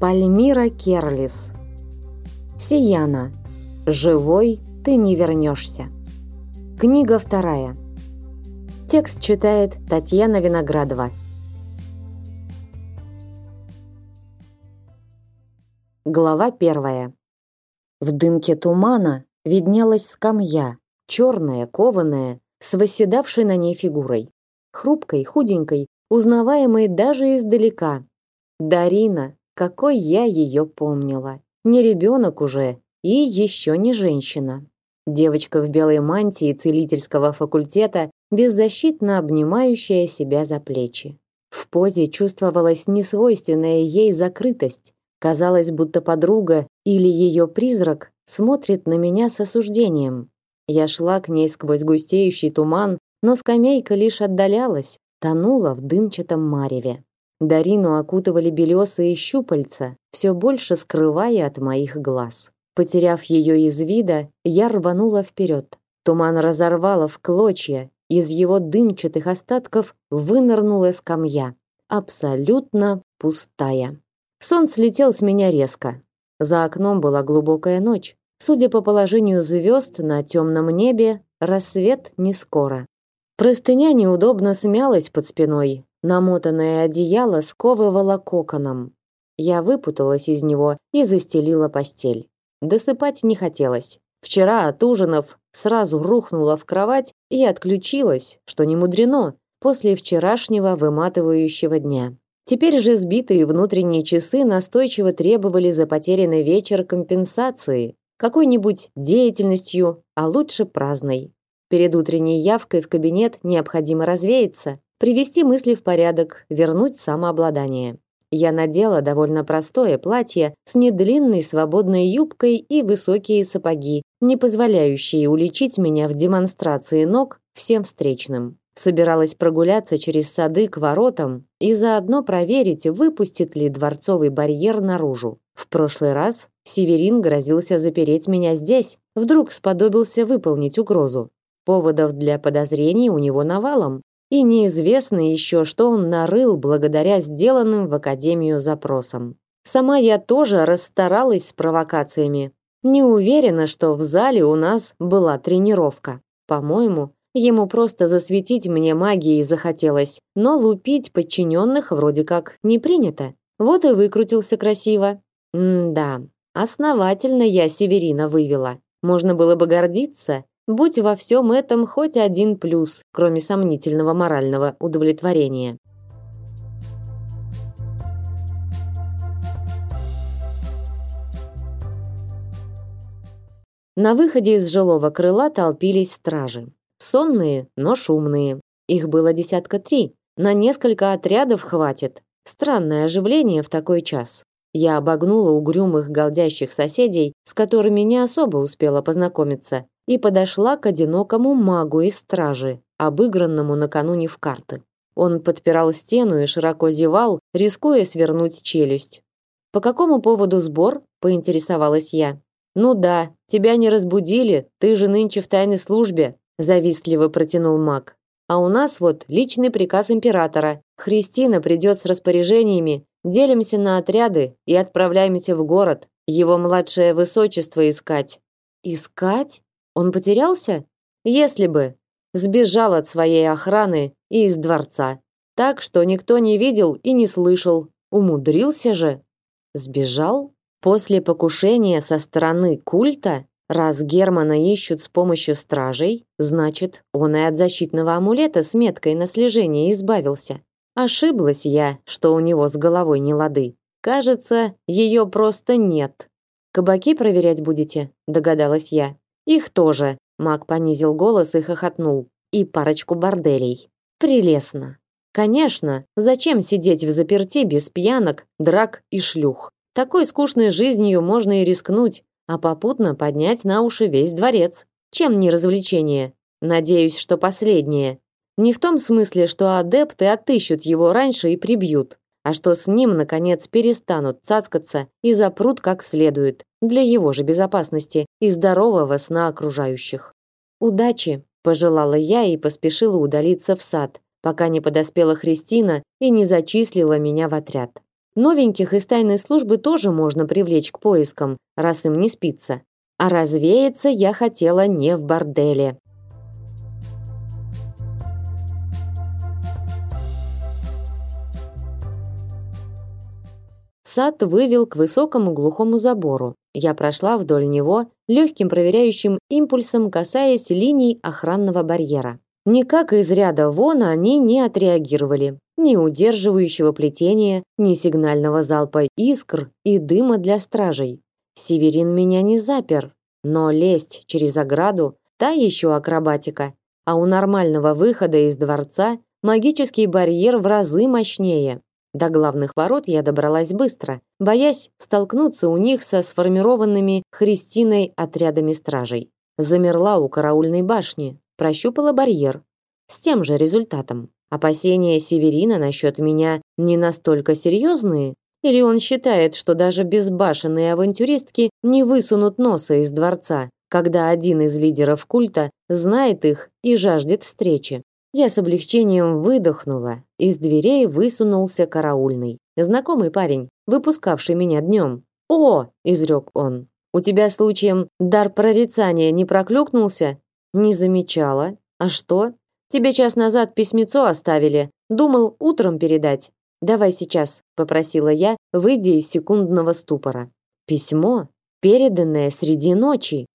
Пальмира Керлис. Сияна. Живой ты не вернешься. Книга вторая. Текст читает Татьяна Виноградова. Глава первая. В дымке тумана виднелась скамья, черная, кованая, с восседавшей на ней фигурой. Хрупкой, худенькой, узнаваемой даже издалека. Дарина, какой я ее помнила. Не ребенок уже и еще не женщина. Девочка в белой мантии целительского факультета, беззащитно обнимающая себя за плечи. В позе чувствовалась несвойственная ей закрытость. Казалось, будто подруга или ее призрак смотрит на меня с осуждением. Я шла к ней сквозь густеющий туман, но скамейка лишь отдалялась, тонула в дымчатом мареве. Дарину окутывали белесые щупальца, все больше скрывая от моих глаз. Потеряв ее из вида, я рванула вперед. Туман разорвало в клочья, из его дымчатых остатков вынырнула скамья, абсолютно пустая. Сон слетел с меня резко. За окном была глубокая ночь. Судя по положению звезд на темном небе, рассвет не скоро. Простыня неудобно смялась под спиной, Намотанное одеяло сковывало коконом. Я выпуталась из него и застелила постель. Досыпать не хотелось. Вчера, отужинав, сразу рухнула в кровать и отключилась, что не мудрено, после вчерашнего выматывающего дня. Теперь же сбитые внутренние часы настойчиво требовали за потерянный вечер компенсации, какой-нибудь деятельностью, а лучше праздной. Перед утренней явкой в кабинет необходимо развеяться, привести мысли в порядок, вернуть самообладание. Я надела довольно простое платье с недлинной свободной юбкой и высокие сапоги, не позволяющие уличить меня в демонстрации ног всем встречным. Собиралась прогуляться через сады к воротам и заодно проверить, выпустит ли дворцовый барьер наружу. В прошлый раз Северин грозился запереть меня здесь, вдруг сподобился выполнить угрозу. Поводов для подозрений у него навалом, и неизвестно еще, что он нарыл благодаря сделанным в академию запросам. Сама я тоже расстаралась с провокациями. Не уверена, что в зале у нас была тренировка. По-моему, ему просто засветить мне магией захотелось, но лупить подчиненных вроде как не принято. Вот и выкрутился красиво. М-да, основательно я Северина вывела. Можно было бы гордиться, Будь во всем этом хоть один плюс, кроме сомнительного морального удовлетворения. На выходе из жилого крыла толпились стражи. Сонные, но шумные. Их было десятка три. На несколько отрядов хватит. Странное оживление в такой час. Я обогнула угрюмых голдящих соседей, с которыми не особо успела познакомиться, и подошла к одинокому магу из стражи, обыгранному накануне в карты. Он подпирал стену и широко зевал, рискуя свернуть челюсть. «По какому поводу сбор?» – поинтересовалась я. «Ну да, тебя не разбудили, ты же нынче в тайной службе», – завистливо протянул маг. «А у нас вот личный приказ императора. Христина придет с распоряжениями, делимся на отряды и отправляемся в город, его младшее высочество искать». «Искать?» Он потерялся? Если бы сбежал от своей охраны и из дворца, так что никто не видел и не слышал. Умудрился же. Сбежал после покушения со стороны культа. Раз Германа ищут с помощью стражей, значит, он и от защитного амулета с меткой на слежение избавился. Ошиблась я, что у него с головой не лады. Кажется, ее просто нет. Кабаки проверять будете, догадалась я. Их тоже. Маг понизил голос и хохотнул. И парочку борделей. Прелестно. Конечно, зачем сидеть в заперти без пьянок, драк и шлюх? Такой скучной жизнью можно и рискнуть, а попутно поднять на уши весь дворец. Чем не развлечение? Надеюсь, что последнее. Не в том смысле, что адепты отыщут его раньше и прибьют, а что с ним, наконец, перестанут цацкаться и запрут как следует, для его же безопасности и здорового сна окружающих. «Удачи!» – пожелала я и поспешила удалиться в сад, пока не подоспела Христина и не зачислила меня в отряд. Новеньких из тайной службы тоже можно привлечь к поискам, раз им не спится. А развеяться я хотела не в борделе. Сад вывел к высокому глухому забору. Я прошла вдоль него, легким проверяющим импульсом касаясь линий охранного барьера. Никак из ряда вон они не отреагировали. Ни удерживающего плетения, ни сигнального залпа искр и дыма для стражей. Северин меня не запер, но лезть через ограду – та еще акробатика. А у нормального выхода из дворца магический барьер в разы мощнее. До главных ворот я добралась быстро, боясь столкнуться у них со сформированными Христиной отрядами стражей. Замерла у караульной башни, прощупала барьер. С тем же результатом. Опасения Северина насчет меня не настолько серьезные? Или он считает, что даже безбашенные авантюристки не высунут носа из дворца, когда один из лидеров культа знает их и жаждет встречи? Я с облегчением выдохнула. Из дверей высунулся караульный. Знакомый парень, выпускавший меня днем. «О!» – изрек он. «У тебя случаем дар прорицания не проклюкнулся?» «Не замечала. А что?» «Тебе час назад письмецо оставили. Думал утром передать». «Давай сейчас», – попросила я, выйдя из секундного ступора. Письмо, переданное среди ночи.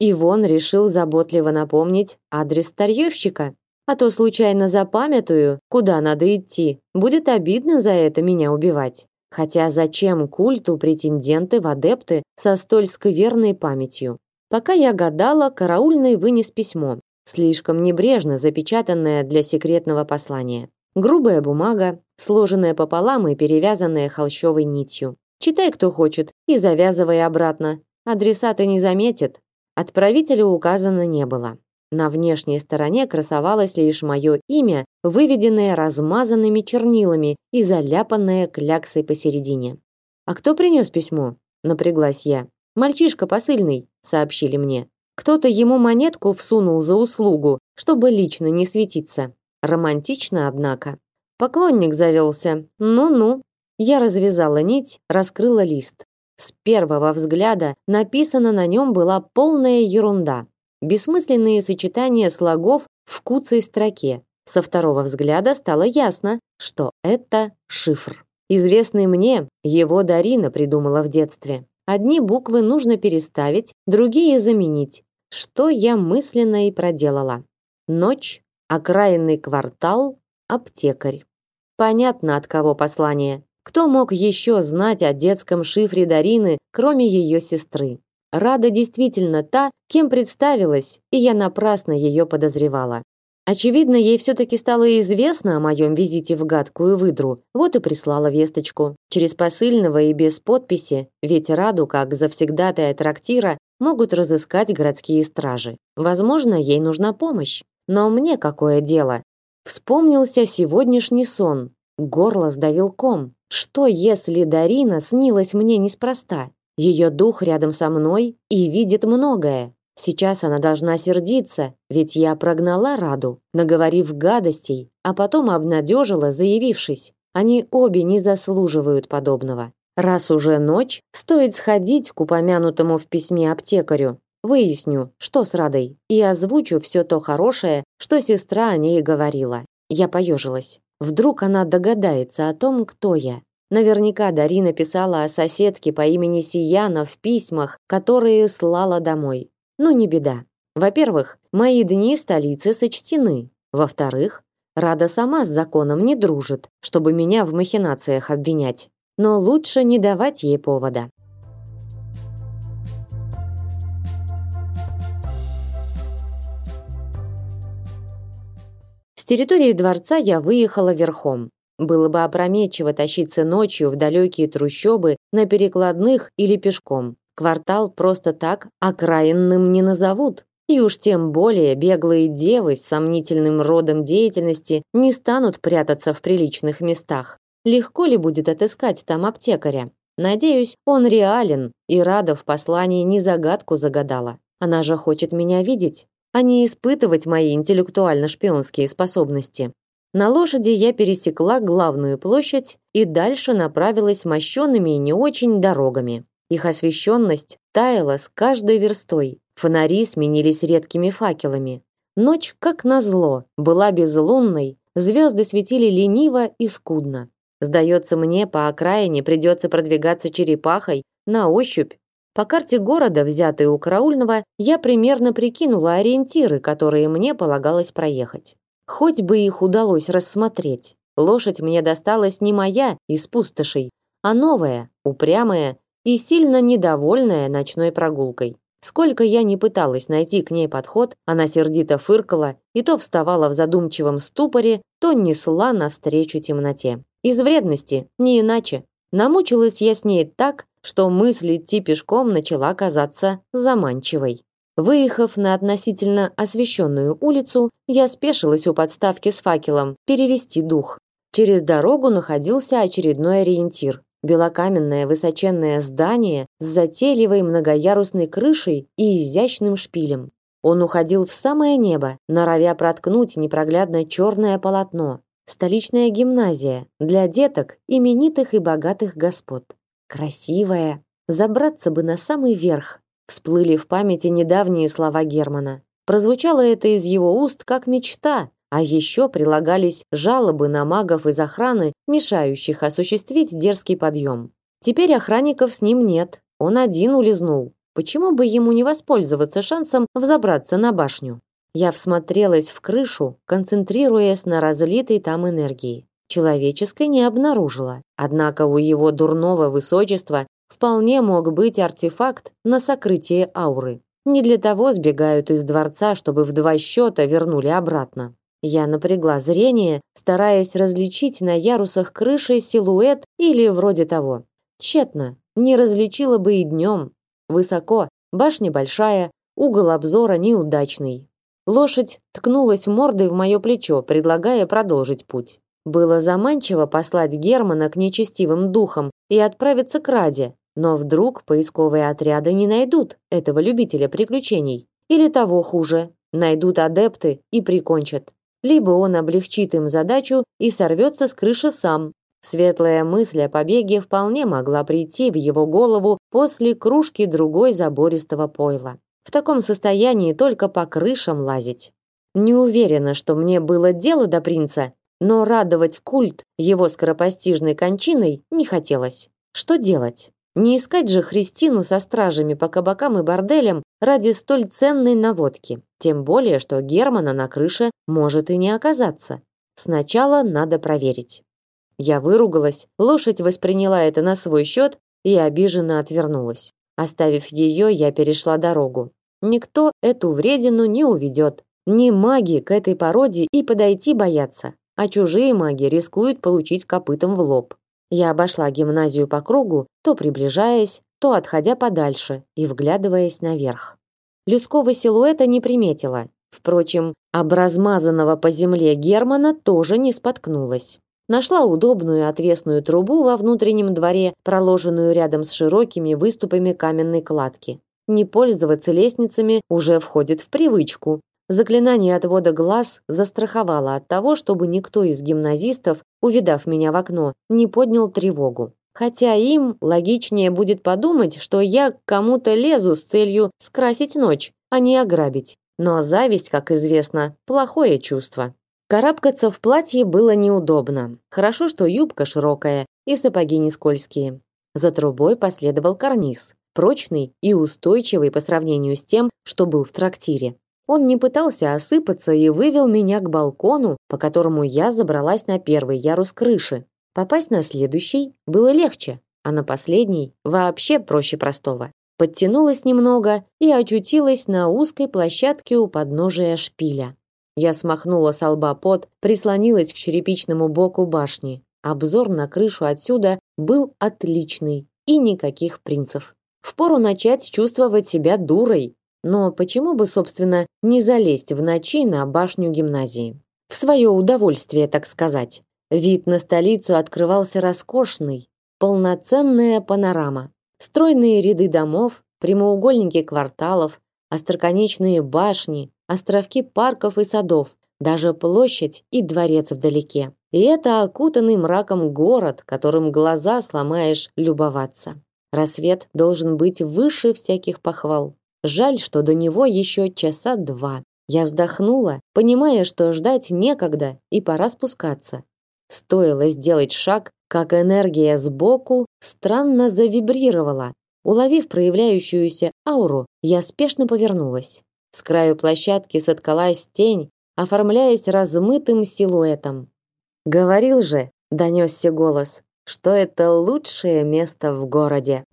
Ивон решил заботливо напомнить адрес старьевщика. А то случайно запамятую, куда надо идти. Будет обидно за это меня убивать. Хотя зачем культу претенденты в адепты со столь скверной памятью? Пока я гадала, караульный вынес письмо, слишком небрежно запечатанное для секретного послания. Грубая бумага, сложенная пополам и перевязанная холщовой нитью. Читай, кто хочет, и завязывай обратно. Адресата не заметит. Отправителя указано не было. На внешней стороне красовалось лишь мое имя, выведенное размазанными чернилами и заляпанное кляксой посередине. «А кто принес письмо?» – напряглась я. «Мальчишка посыльный», – сообщили мне. Кто-то ему монетку всунул за услугу, чтобы лично не светиться. Романтично, однако. Поклонник завелся. Ну-ну. Я развязала нить, раскрыла лист. С первого взгляда написано на нем была полная ерунда бессмысленные сочетания слогов в куцей строке. Со второго взгляда стало ясно, что это шифр. Известный мне, его Дарина придумала в детстве. Одни буквы нужно переставить, другие заменить, что я мысленно и проделала. Ночь, окраинный квартал, аптекарь. Понятно, от кого послание. Кто мог еще знать о детском шифре Дарины, кроме ее сестры? Рада действительно та, кем представилась, и я напрасно ее подозревала. Очевидно, ей все-таки стало известно о моем визите в гадкую выдру, вот и прислала весточку. Через посыльного и без подписи, ведь Раду, как завсегдатая трактира, могут разыскать городские стражи. Возможно, ей нужна помощь. Но мне какое дело? Вспомнился сегодняшний сон. Горло сдавил ком. Что, если Дарина снилась мне неспроста? Ее дух рядом со мной и видит многое. Сейчас она должна сердиться, ведь я прогнала Раду, наговорив гадостей, а потом обнадежила, заявившись. Они обе не заслуживают подобного. Раз уже ночь, стоит сходить к упомянутому в письме аптекарю. Выясню, что с Радой, и озвучу все то хорошее, что сестра о ней говорила. Я поежилась. Вдруг она догадается о том, кто я. Наверняка Дарина писала о соседке по имени Сияна в письмах, которые слала домой. Но не беда. Во-первых, мои дни в столице сочтены. Во-вторых, Рада сама с законом не дружит, чтобы меня в махинациях обвинять. Но лучше не давать ей повода. С территории дворца я выехала верхом. Было бы опрометчиво тащиться ночью в далекие трущобы на перекладных или пешком. Квартал просто так окраинным не назовут. И уж тем более беглые девы с сомнительным родом деятельности не станут прятаться в приличных местах. Легко ли будет отыскать там аптекаря? Надеюсь, он реален, и Рада в послании не загадку загадала. Она же хочет меня видеть, а не испытывать мои интеллектуально-шпионские способности. На лошади я пересекла главную площадь и дальше направилась мощенными и не очень дорогами. Их освещенность таяла с каждой верстой. Фонари сменились редкими факелами. Ночь, как назло, была безлунной, звезды светили лениво и скудно. Сдается мне, по окраине придется продвигаться черепахой на ощупь. По карте города, взятой у караульного, я примерно прикинула ориентиры, которые мне полагалось проехать. Хоть бы их удалось рассмотреть. Лошадь мне досталась не моя из пустошей, а новая, упрямая и сильно недовольная ночной прогулкой. Сколько я не пыталась найти к ней подход, она сердито фыркала и то вставала в задумчивом ступоре, то несла навстречу темноте. Из вредности, не иначе. Намучилась я с ней так, что мысль идти пешком начала казаться заманчивой. Выехав на относительно освещенную улицу, я спешилась у подставки с факелом перевести дух. Через дорогу находился очередной ориентир белокаменное высоченное здание с затейливой многоярусной крышей и изящным шпилем. Он уходил в самое небо, норовя проткнуть непроглядно черное полотно. Столичная гимназия для деток, именитых и богатых господ. Красивая. Забраться бы на самый верх. Всплыли в памяти недавние слова Германа. Прозвучало это из его уст как мечта, а еще прилагались жалобы на магов из охраны, мешающих осуществить дерзкий подъем. Теперь охранников с ним нет, он один улизнул. Почему бы ему не воспользоваться шансом взобраться на башню? Я всмотрелась в крышу, концентрируясь на разлитой там энергии. Человеческой не обнаружила. Однако у его дурного высочества вполне мог быть артефакт на сокрытие ауры. Не для того сбегают из дворца, чтобы в два счета вернули обратно. Я напрягла зрение, стараясь различить на ярусах крыши силуэт или вроде того. Тщетно, не различила бы и днем. Высоко, башня большая, угол обзора неудачный. Лошадь ткнулась мордой в мое плечо, предлагая продолжить путь. Было заманчиво послать Германа к нечестивым духам и отправиться к Раде, но вдруг поисковые отряды не найдут этого любителя приключений. Или того хуже, найдут адепты и прикончат либо он облегчит им задачу и сорвется с крыши сам. Светлая мысль о побеге вполне могла прийти в его голову после кружки другой забористого пойла. В таком состоянии только по крышам лазить. Не уверена, что мне было дело до принца, но радовать культ его скоропостижной кончиной не хотелось. Что делать? Не искать же Христину со стражами по кабакам и борделям ради столь ценной наводки. Тем более, что Германа на крыше может и не оказаться. Сначала надо проверить. Я выругалась, лошадь восприняла это на свой счет и обиженно отвернулась. Оставив ее, я перешла дорогу. Никто эту вредину не уведет. Ни маги к этой породе и подойти боятся, а чужие маги рискуют получить копытом в лоб. Я обошла гимназию по кругу, то приближаясь, то отходя подальше и вглядываясь наверх. Людского силуэта не приметила. Впрочем, об размазанного по земле Германа тоже не споткнулась. Нашла удобную отвесную трубу во внутреннем дворе, проложенную рядом с широкими выступами каменной кладки. Не пользоваться лестницами уже входит в привычку, Заклинание отвода глаз застраховало от того, чтобы никто из гимназистов, увидав меня в окно, не поднял тревогу. Хотя им логичнее будет подумать, что я к кому-то лезу с целью скрасить ночь, а не ограбить. Но зависть, как известно, плохое чувство. Карабкаться в платье было неудобно. Хорошо, что юбка широкая и сапоги не скользкие. За трубой последовал карниз, прочный и устойчивый по сравнению с тем, что был в трактире. Он не пытался осыпаться и вывел меня к балкону, по которому я забралась на первый ярус крыши. Попасть на следующий было легче, а на последний вообще проще простого. Подтянулась немного и очутилась на узкой площадке у подножия шпиля. Я смахнула с лба пот, прислонилась к черепичному боку башни. Обзор на крышу отсюда был отличный и никаких принцев. Впору начать чувствовать себя дурой, но почему бы, собственно, не залезть в ночи на башню гимназии? В свое удовольствие, так сказать. Вид на столицу открывался роскошный, полноценная панорама. Стройные ряды домов, прямоугольники кварталов, остроконечные башни, островки парков и садов, даже площадь и дворец вдалеке. И это окутанный мраком город, которым глаза сломаешь любоваться. Рассвет должен быть выше всяких похвал. Жаль, что до него еще часа два. Я вздохнула, понимая, что ждать некогда и пора спускаться. Стоило сделать шаг, как энергия сбоку странно завибрировала. Уловив проявляющуюся ауру, я спешно повернулась. С краю площадки соткалась тень, оформляясь размытым силуэтом. Говорил же, донесся голос, что это лучшее место в городе.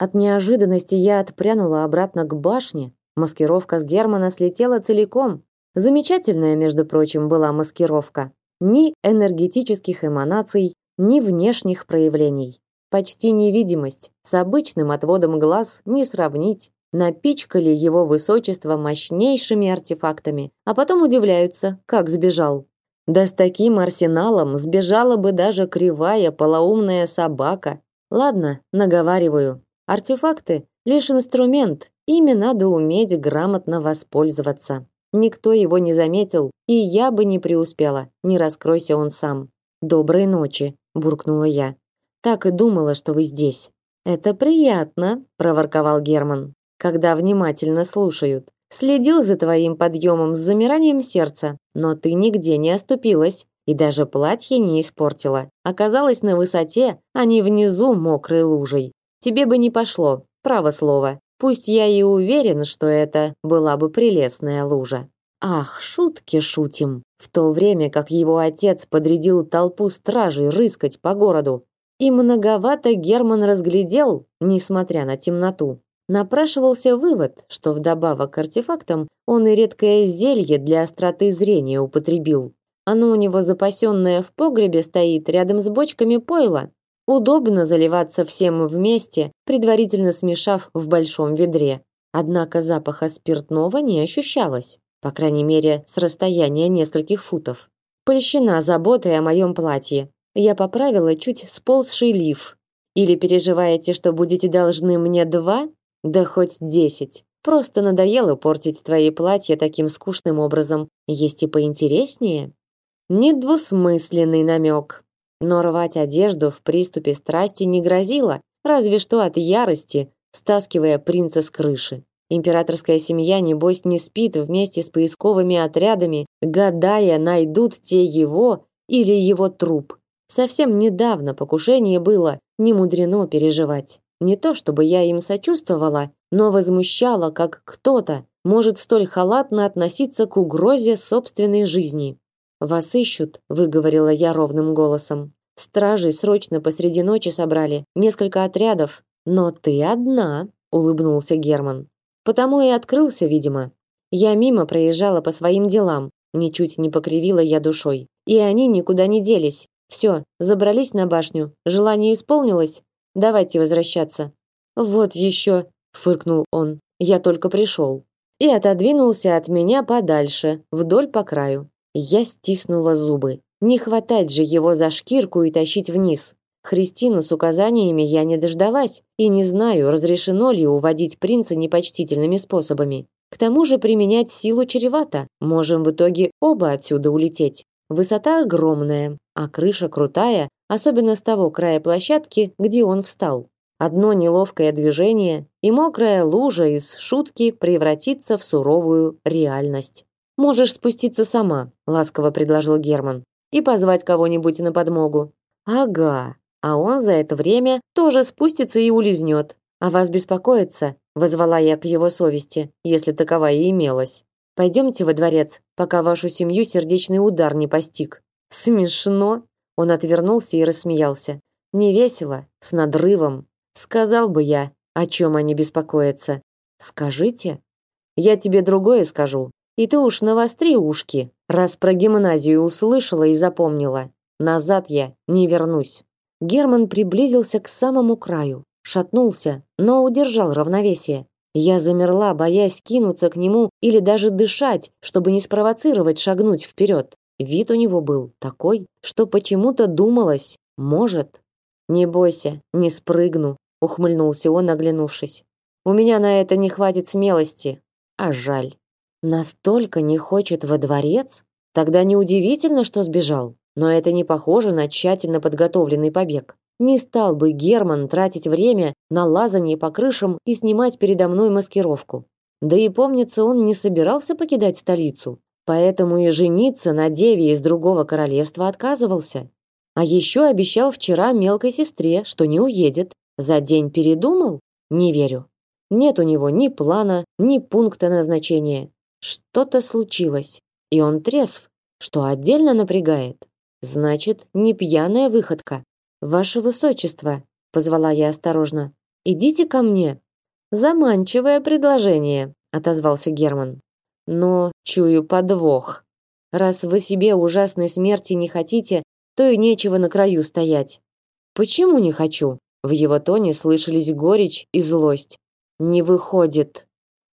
От неожиданности я отпрянула обратно к башне. Маскировка с Германа слетела целиком. Замечательная, между прочим, была маскировка. Ни энергетических эманаций, ни внешних проявлений. Почти невидимость, с обычным отводом глаз не сравнить. Напичкали его высочество мощнейшими артефактами, а потом удивляются, как сбежал. Да с таким арсеналом сбежала бы даже кривая полоумная собака. Ладно, наговариваю. Артефакты лишь инструмент, ими надо уметь грамотно воспользоваться. Никто его не заметил, и я бы не преуспела, не раскройся он сам. Доброй ночи, буркнула я. Так и думала, что вы здесь. Это приятно, проворковал Герман, когда внимательно слушают. Следил за твоим подъемом с замиранием сердца, но ты нигде не оступилась и даже платье не испортила. Оказалась на высоте, а не внизу мокрой лужей. Тебе бы не пошло, право слово. Пусть я и уверен, что это была бы прелестная лужа. Ах, шутки шутим. В то время, как его отец подрядил толпу стражей рыскать по городу, и многовато Герман разглядел, несмотря на темноту. Напрашивался вывод, что вдобавок к артефактам он и редкое зелье для остроты зрения употребил. Оно у него запасенное в погребе стоит рядом с бочками пойла, Удобно заливаться всем вместе, предварительно смешав в большом ведре. Однако запаха спиртного не ощущалось, по крайней мере, с расстояния нескольких футов. Польщена заботой о моем платье. Я поправила чуть сползший лиф. Или переживаете, что будете должны мне два? Да хоть десять. Просто надоело портить твои платья таким скучным образом. Есть и поинтереснее. Недвусмысленный намек. Но рвать одежду в приступе страсти не грозило, разве что от ярости, стаскивая принца с крыши. Императорская семья, небось, не спит вместе с поисковыми отрядами, гадая, найдут те его или его труп. Совсем недавно покушение было, не мудрено переживать. Не то чтобы я им сочувствовала, но возмущало, как кто-то может столь халатно относиться к угрозе собственной жизни. Вас ищут, выговорила я ровным голосом. Стражей срочно посреди ночи собрали, несколько отрядов, но ты одна, улыбнулся Герман. Потому и открылся, видимо. Я мимо проезжала по своим делам, ничуть не покривила я душой. И они никуда не делись. Все, забрались на башню. Желание исполнилось. Давайте возвращаться. Вот еще, фыркнул он. Я только пришел. И отодвинулся от меня подальше, вдоль по краю. Я стиснула зубы. Не хватать же его за шкирку и тащить вниз. Христину с указаниями я не дождалась и не знаю, разрешено ли уводить принца непочтительными способами. К тому же применять силу чревато. Можем в итоге оба отсюда улететь. Высота огромная, а крыша крутая, особенно с того края площадки, где он встал. Одно неловкое движение, и мокрая лужа из шутки превратится в суровую реальность. Можешь спуститься сама, ласково предложил Герман. И позвать кого-нибудь на подмогу. Ага. А он за это время тоже спустится и улизнет. А вас беспокоится, вызвала я к его совести, если таковая и имелась. Пойдемте во дворец, пока вашу семью сердечный удар не постиг. Смешно. Он отвернулся и рассмеялся. Не весело, с надрывом. Сказал бы я, о чем они беспокоятся. Скажите. Я тебе другое скажу. И ты уж навостри ушки, раз про гимназию услышала и запомнила. Назад я не вернусь. Герман приблизился к самому краю, шатнулся, но удержал равновесие. Я замерла, боясь кинуться к нему или даже дышать, чтобы не спровоцировать шагнуть вперед. Вид у него был такой, что почему-то думалось, может. Не бойся, не спрыгну. ухмыльнулся он, оглянувшись. У меня на это не хватит смелости. А жаль. Настолько не хочет во дворец? Тогда неудивительно, что сбежал. Но это не похоже на тщательно подготовленный побег. Не стал бы Герман тратить время на лазание по крышам и снимать передо мной маскировку. Да и помнится, он не собирался покидать столицу. Поэтому и жениться на деве из другого королевства отказывался. А еще обещал вчера мелкой сестре, что не уедет. За день передумал? Не верю. Нет у него ни плана, ни пункта назначения. Что-то случилось, и он трезв, что отдельно напрягает. Значит, не пьяная выходка. Ваше высочество, позвала я осторожно. Идите ко мне. Заманчивое предложение, отозвался Герман. Но чую подвох. Раз вы себе ужасной смерти не хотите, то и нечего на краю стоять. Почему не хочу? В его тоне слышались горечь и злость. Не выходит.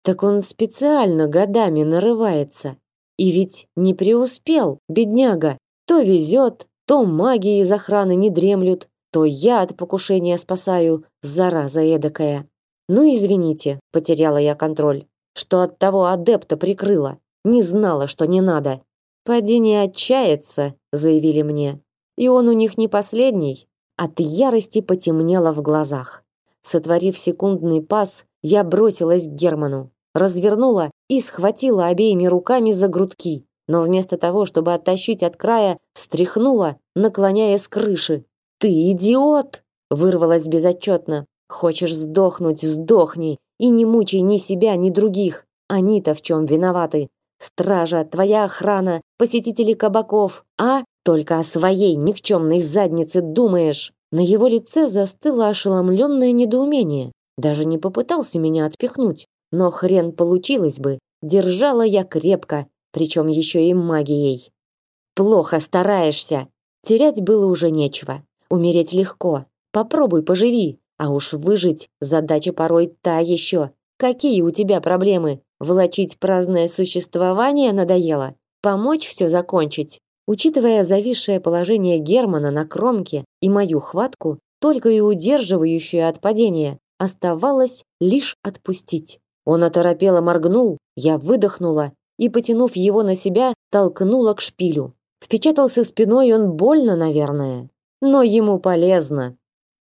Так он специально годами нарывается. И ведь не преуспел, бедняга. То везет, то маги из охраны не дремлют, то я от покушения спасаю, зараза эдакая. Ну извините, потеряла я контроль, что от того адепта прикрыла. Не знала, что не надо. Поди не отчаяться, заявили мне. И он у них не последний. От ярости потемнело в глазах. Сотворив секундный пас, я бросилась к Герману, развернула и схватила обеими руками за грудки, но вместо того, чтобы оттащить от края, встряхнула, наклоняя с крыши. «Ты идиот!» — вырвалась безотчетно. «Хочешь сдохнуть, сдохни, и не мучай ни себя, ни других. Они-то в чем виноваты? Стража, твоя охрана, посетители кабаков, а? Только о своей никчемной заднице думаешь!» На его лице застыло ошеломленное недоумение. Даже не попытался меня отпихнуть. Но хрен получилось бы. Держала я крепко, причем еще и магией. Плохо стараешься. Терять было уже нечего. Умереть легко. Попробуй поживи. А уж выжить задача порой та еще. Какие у тебя проблемы? Влачить праздное существование надоело? Помочь все закончить? Учитывая зависшее положение Германа на кромке и мою хватку, только и удерживающую от падения, Оставалось лишь отпустить. Он оторопело моргнул, я выдохнула и, потянув его на себя, толкнула к шпилю. Впечатался спиной он больно, наверное, но ему полезно.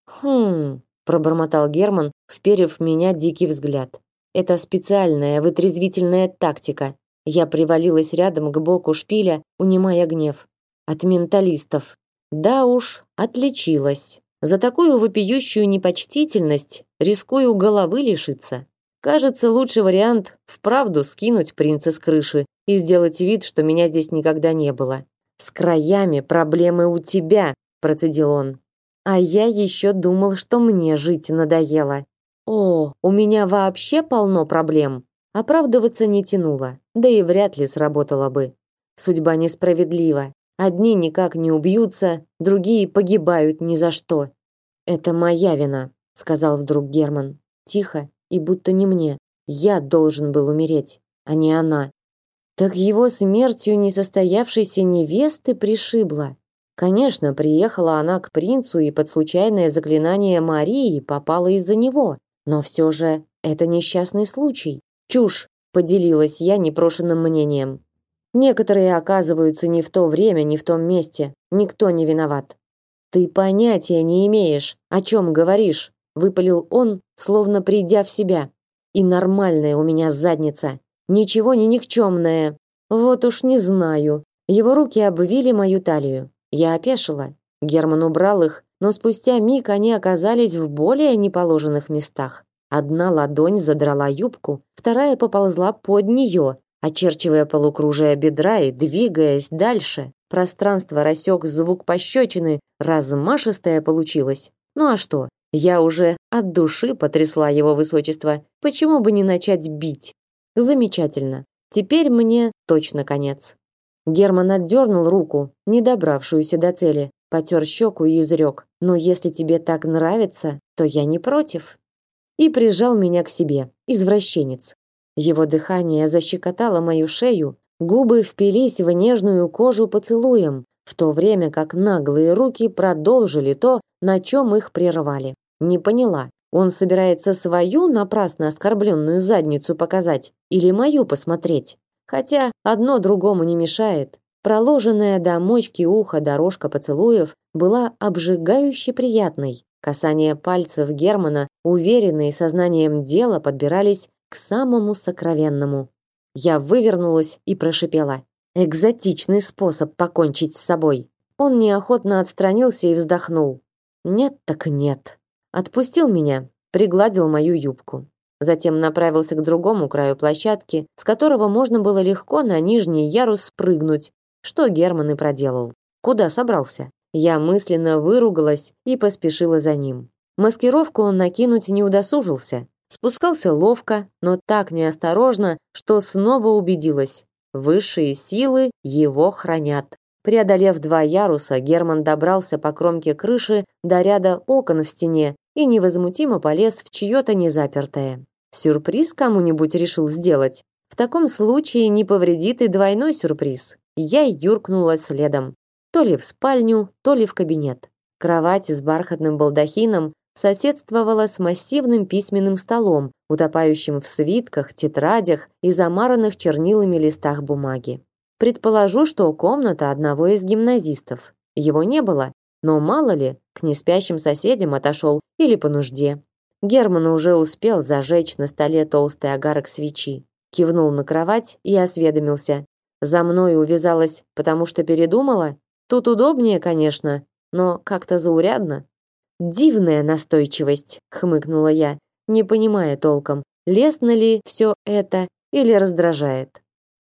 Хм, пробормотал Герман, вперев в меня дикий взгляд. Это специальная вытрезвительная тактика. Я привалилась рядом к боку шпиля, унимая гнев. От менталистов. Да уж, отличилась. За такую вопиющую непочтительность рискую головы лишиться. Кажется, лучший вариант вправду скинуть принца с крыши и сделать вид, что меня здесь никогда не было. С краями проблемы у тебя, процедил он. А я еще думал, что мне жить надоело. О, у меня вообще полно проблем. Оправдываться не тянуло, да и вряд ли сработало бы. Судьба несправедлива. Одни никак не убьются, другие погибают ни за что. Это моя вина, сказал вдруг Герман, тихо и будто не мне. Я должен был умереть, а не она. Так его смертью несостоявшейся невесты пришибло. Конечно, приехала она к принцу и под случайное заклинание Марии попала из-за него, но все же это несчастный случай. Чушь, поделилась я непрошенным мнением. Некоторые оказываются не в то время, не в том месте. Никто не виноват. Ты понятия не имеешь, о чем говоришь, выпалил он, словно придя в себя. И нормальная у меня задница, ничего не никчемная. Вот уж не знаю. Его руки обвили мою талию. Я опешила. Герман убрал их, но спустя миг они оказались в более неположенных местах. Одна ладонь задрала юбку, вторая поползла под нее, очерчивая полукружие бедра и двигаясь дальше. Пространство рассек звук пощечины, размашистая получилась. Ну а что? Я уже от души потрясла его высочество. Почему бы не начать бить? Замечательно. Теперь мне точно конец. Герман отдернул руку, не добравшуюся до цели, потер щеку и изрек. «Но если тебе так нравится, то я не против». И прижал меня к себе, извращенец. Его дыхание защекотало мою шею, губы впились в нежную кожу поцелуем, в то время как наглые руки продолжили то, на чем их прервали. Не поняла, Он собирается свою напрасно оскорбленную задницу показать или мою посмотреть? Хотя одно другому не мешает. Проложенная до мочки уха дорожка поцелуев была обжигающе приятной. Касания пальцев Германа, уверенные сознанием дела, подбирались к самому сокровенному. Я вывернулась и прошипела: "Экзотичный способ покончить с собой". Он неохотно отстранился и вздохнул. "Нет так нет". Отпустил меня, пригладил мою юбку. Затем направился к другому краю площадки, с которого можно было легко на нижний ярус спрыгнуть, что Герман и проделал. Куда собрался? Я мысленно выругалась и поспешила за ним. Маскировку он накинуть не удосужился. Спускался ловко, но так неосторожно, что снова убедилась. Высшие силы его хранят. Преодолев два яруса, Герман добрался по кромке крыши до ряда окон в стене и невозмутимо полез в чье-то незапертое. Сюрприз кому-нибудь решил сделать. В таком случае не повредит и двойной сюрприз. Я юркнула следом. То ли в спальню, то ли в кабинет. Кровать с бархатным балдахином соседствовала с массивным письменным столом, утопающим в свитках, тетрадях и замаранных чернилами листах бумаги. Предположу, что комната одного из гимназистов. Его не было, но мало ли, к неспящим соседям отошел или по нужде. Герман уже успел зажечь на столе толстый огарок свечи. Кивнул на кровать и осведомился. За мной увязалась, потому что передумала? Тут удобнее, конечно, но как-то заурядно. Дивная настойчивость, хмыкнула я, не понимая толком, лестно ли все это или раздражает.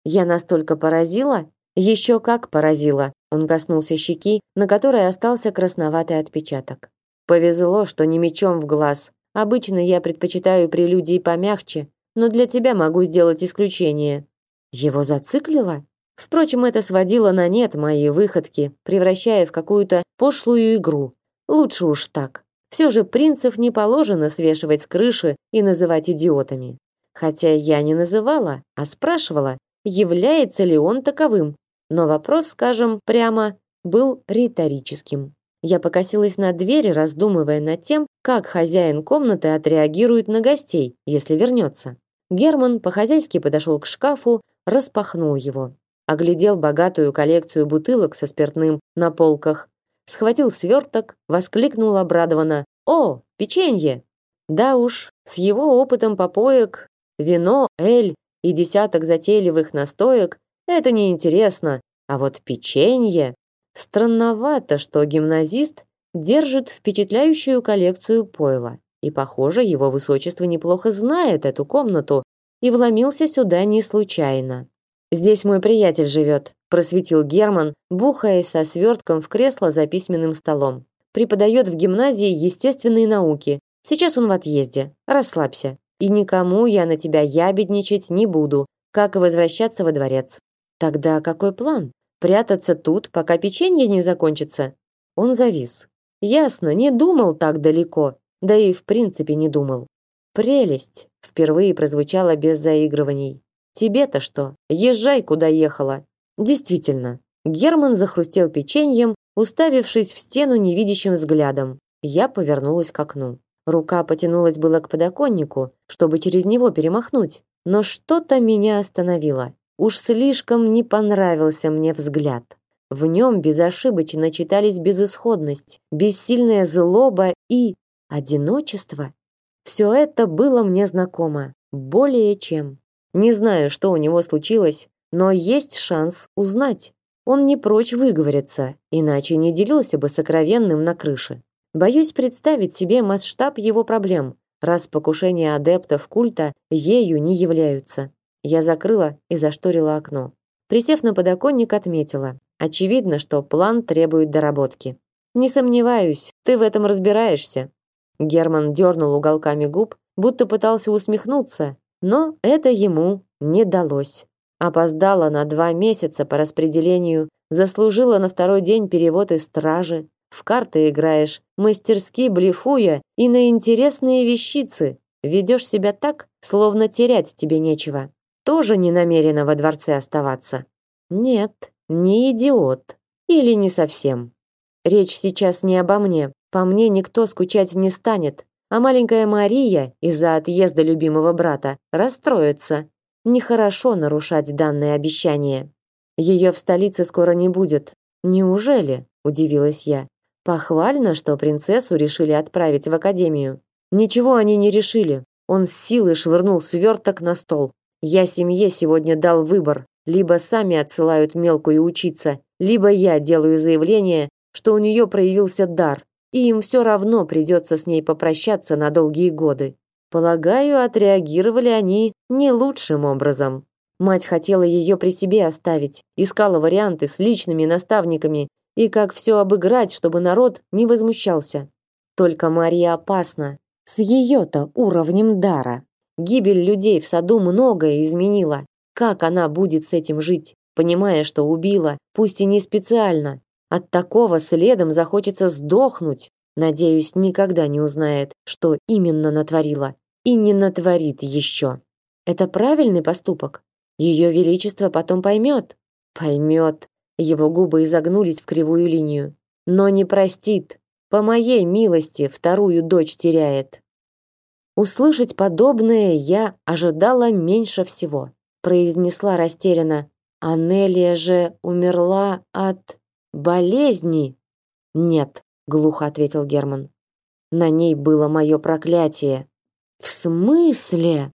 Я настолько поразила? Еще как поразила. Он коснулся щеки, на которой остался красноватый отпечаток. Повезло, что не мечом в глаз, Обычно я предпочитаю прелюдии помягче, но для тебя могу сделать исключение. Его зациклило? Впрочем, это сводило на нет мои выходки, превращая в какую-то пошлую игру. Лучше уж так. Все же принцев не положено свешивать с крыши и называть идиотами. Хотя я не называла, а спрашивала, является ли он таковым. Но вопрос, скажем прямо, был риторическим. Я покосилась на дверь, раздумывая над тем, как хозяин комнаты отреагирует на гостей, если вернется. Герман по-хозяйски подошел к шкафу, распахнул его. Оглядел богатую коллекцию бутылок со спиртным на полках, схватил сверток, воскликнул обрадованно «О, печенье!» Да уж, с его опытом попоек, вино, эль и десяток затейливых настоек – это неинтересно, а вот печенье... Странновато, что гимназист держит впечатляющую коллекцию пойла. И, похоже, его высочество неплохо знает эту комнату и вломился сюда не случайно. «Здесь мой приятель живет», – просветил Герман, бухаясь со свертком в кресло за письменным столом. «Преподает в гимназии естественные науки. Сейчас он в отъезде. Расслабься. И никому я на тебя ябедничать не буду, как возвращаться во дворец». «Тогда какой план?» Прятаться тут, пока печенье не закончится? Он завис. Ясно, не думал так далеко, да и в принципе не думал. Прелесть впервые прозвучала без заигрываний. Тебе-то что? Езжай, куда ехала. Действительно. Герман захрустел печеньем, уставившись в стену невидящим взглядом. Я повернулась к окну. Рука потянулась было к подоконнику, чтобы через него перемахнуть, но что-то меня остановило. Уж слишком не понравился мне взгляд. В нем безошибочно читались безысходность, бессильная злоба и одиночество. Все это было мне знакомо, более чем. Не знаю, что у него случилось, но есть шанс узнать. Он не прочь выговориться, иначе не делился бы сокровенным на крыше. Боюсь представить себе масштаб его проблем, раз покушения адептов культа ею не являются. Я закрыла и зашторила окно. Присев на подоконник, отметила. Очевидно, что план требует доработки. Не сомневаюсь, ты в этом разбираешься. Герман дернул уголками губ, будто пытался усмехнуться, но это ему не далось. Опоздала на два месяца по распределению, заслужила на второй день перевод из стражи. В карты играешь, мастерски блефуя и на интересные вещицы. Ведешь себя так, словно терять тебе нечего тоже не намерена во дворце оставаться. Нет, не идиот. Или не совсем. Речь сейчас не обо мне. По мне никто скучать не станет. А маленькая Мария из-за отъезда любимого брата расстроится. Нехорошо нарушать данное обещание. Ее в столице скоро не будет. Неужели? удивилась я. Похвально, что принцессу решили отправить в академию. Ничего они не решили. Он с силой швырнул сверток на стол. Я семье сегодня дал выбор: либо сами отсылают мелкую учиться, либо я делаю заявление, что у нее проявился дар, и им все равно придется с ней попрощаться на долгие годы. Полагаю, отреагировали они не лучшим образом. Мать хотела ее при себе оставить, искала варианты с личными наставниками и как все обыграть, чтобы народ не возмущался. Только Мария опасна, с ее-то уровнем дара. Гибель людей в саду многое изменила. Как она будет с этим жить, понимая, что убила, пусть и не специально? От такого следом захочется сдохнуть. Надеюсь, никогда не узнает, что именно натворила. И не натворит еще. Это правильный поступок? Ее величество потом поймет. Поймет. Его губы изогнулись в кривую линию. Но не простит. По моей милости вторую дочь теряет. Услышать подобное я ожидала меньше всего произнесла растерянно. Анелия же умерла от болезни. Нет, глухо ответил Герман. На ней было мое проклятие. В смысле?